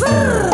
Brrr.